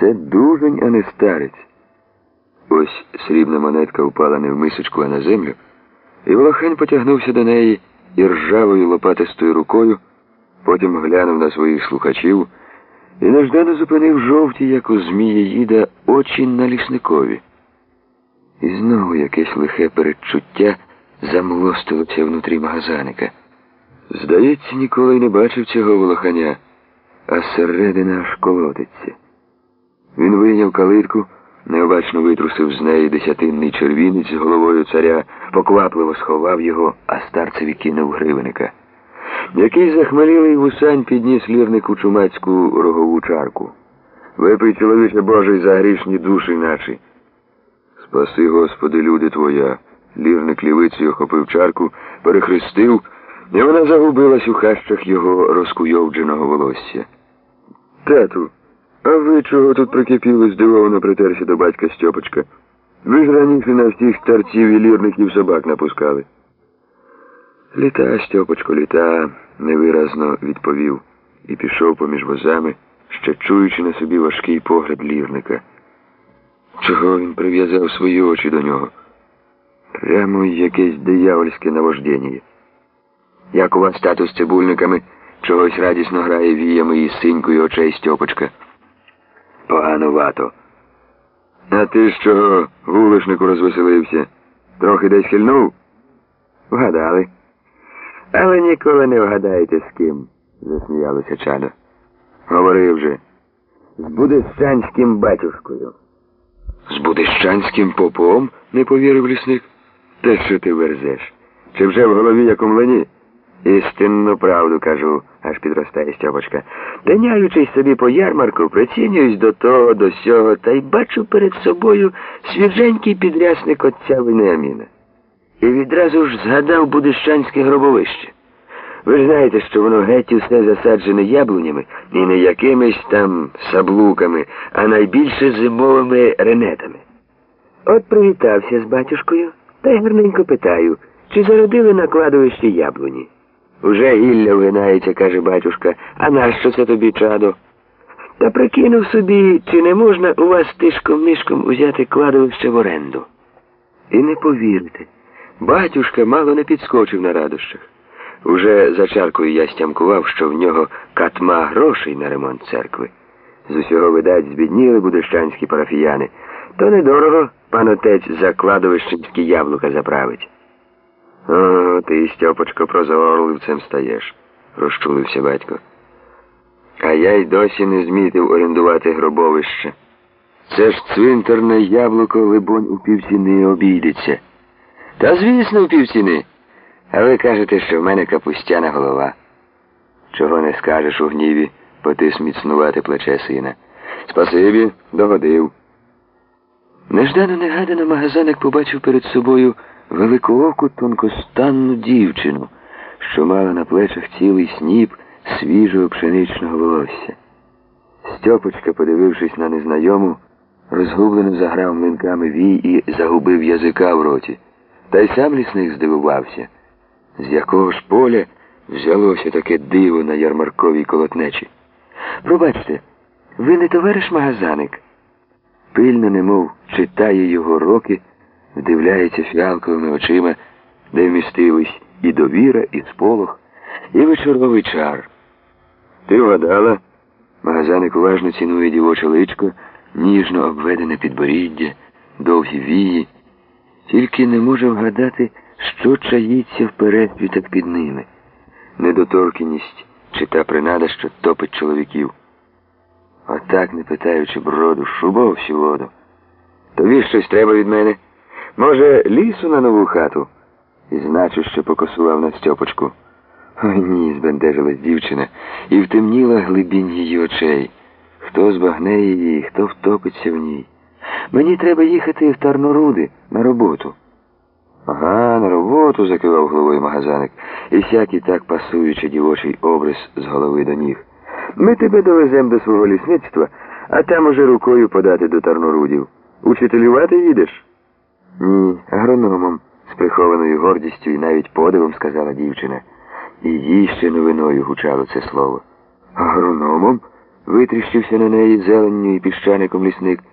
Це дужень, а не старець. Ось срібна монетка впала не в мисочку, а на землю, і Волохань потягнувся до неї і ржавою лопатистою рукою, потім глянув на своїх слухачів і неждано зупинив жовті, як у змії їда, очі на лісникові. І знову якесь лихе передчуття замлостилося внутрі магазаника. Здається, ніколи й не бачив цього волоханя, а середина аж колотиться. Він вийняв калитку, необачно витрусив з неї десятинний червінець з головою царя, поквапливо сховав його, а старцеві кинув гривеника. Який захмелілий вусань підніс лірнику чумацьку рогову чарку. Випий, чоловіче Божий, за грішні душі наші. Спаси, Господи, люди твоя. Лірник лівицею охопив чарку, перехрестив, і вона загубилась у хащах його розкуйовдженого волосся. Тату, а ви чого тут прикипіли, здивовано притерся до батька Стьопочка? Ви ж раніше на всіх старців і лірників собак напускали. Літа, Стьопочко, літа, невиразно відповів і пішов поміж возами, ще чуючи на собі важкий погляд лірника. Чого він прив'язав свої очі до нього? Прямо якесь диявольське навождення. Як у вас тату з цибульниками чогось радісно грає віями і синькою очей Стьопочка? Поганувато. А ти з чого вулишнику розвеселився? Трохи десь хильнув? Вгадали. Але ніколи не вгадаєте з ким, засміялося чадо. Говори вже. З будищанським батюшкою. З будищанським попом? не повірив лісник. Те, що ти верзеш? Чи вже в голові як у млині? Істинну правду кажу, аж підростає Стьопочка. Таняючись собі по ярмарку, прицінююсь до того, до сього, та й бачу перед собою свіженький підрясник отця Вениаміна. І відразу ж згадав будищанське гробовище. Ви ж знаєте, що воно геть усе засаджене яблунями і не якимись там саблуками, а найбільше зимовими ренетами. От привітався з батюшкою та й гарненько питаю, чи зародили на кладовищі яблуні. Уже гілля вгинається, каже батюшка, а нащо це тобі, чадо? Та прикинув собі, чи не можна у вас тишком мішком узяти кладовище в оренду. І не повірите, батюшка мало не підскочив на радощах. Уже за чаркою я стямкував, що в нього катма грошей на ремонт церкви. З усього, видать, збідніли будищанські парафіяни. То недорого пан отець за кладовищенські яблука заправить. О, ти, Стьопочко, прозорливцем стаєш, розчулився батько. А я й досі не змітив орендувати гробовище. Це ж цвинтарне яблуко, либонь, у півціни обійдеться. Та звісно, у півціни. А ви кажете, що в мене капустяна голова. Чого не скажеш у гніві, потис міцнувати плече сина. Спасибі, догодив. Неждано негадано магазаник побачив перед собою великооку тонкостанну дівчину, що мала на плечах цілий сніп свіжого пшеничного волосся. Стьопочка, подивившись на незнайому, розгублено заграв млинками вій і загубив язика в роті. Та й сам лісник здивувався, з якого ж поля взялося таке диво на ярмарковій колотнечі. Пробачте, ви не товариш магазаник? Пильно, немов читає його роки, вдивляється фіалковими очима, де вмістились і довіра, і сполох, і вечоровий чар. Ти вгадала? Магазаник уважно цінує дівоче личко, ніжно обведене підборіддя, довгі вії, тільки не може вгадати, що чаїться в пересвітах під ними. Недоторкіність чи та принада, що топить чоловіків. Отак, не питаючи броду, шубов всю воду. Тобі щось треба від мене? Може, лісу на нову хату? І значу, що покосував на Стьопочку. Ой ні, збентежилась дівчина, і втемніла глибінь її очей. Хто збагне її, хто втопиться в ній. Мені треба їхати в Тарноруди на роботу. Ага, на роботу, закивав головою магазаник, і всякий так пасуючи дівочий образ з голови до ніг. Ми тебе довеземо до свого лісництва, а там уже рукою подати до Тарнорудів. Учителювати їдеш? Ні, агрономом, з прихованою гордістю і навіть подивом сказала дівчина. І їй ще новиною гучало це слово. Агрономом? Витріщився на неї зеленню і піщаником лісник.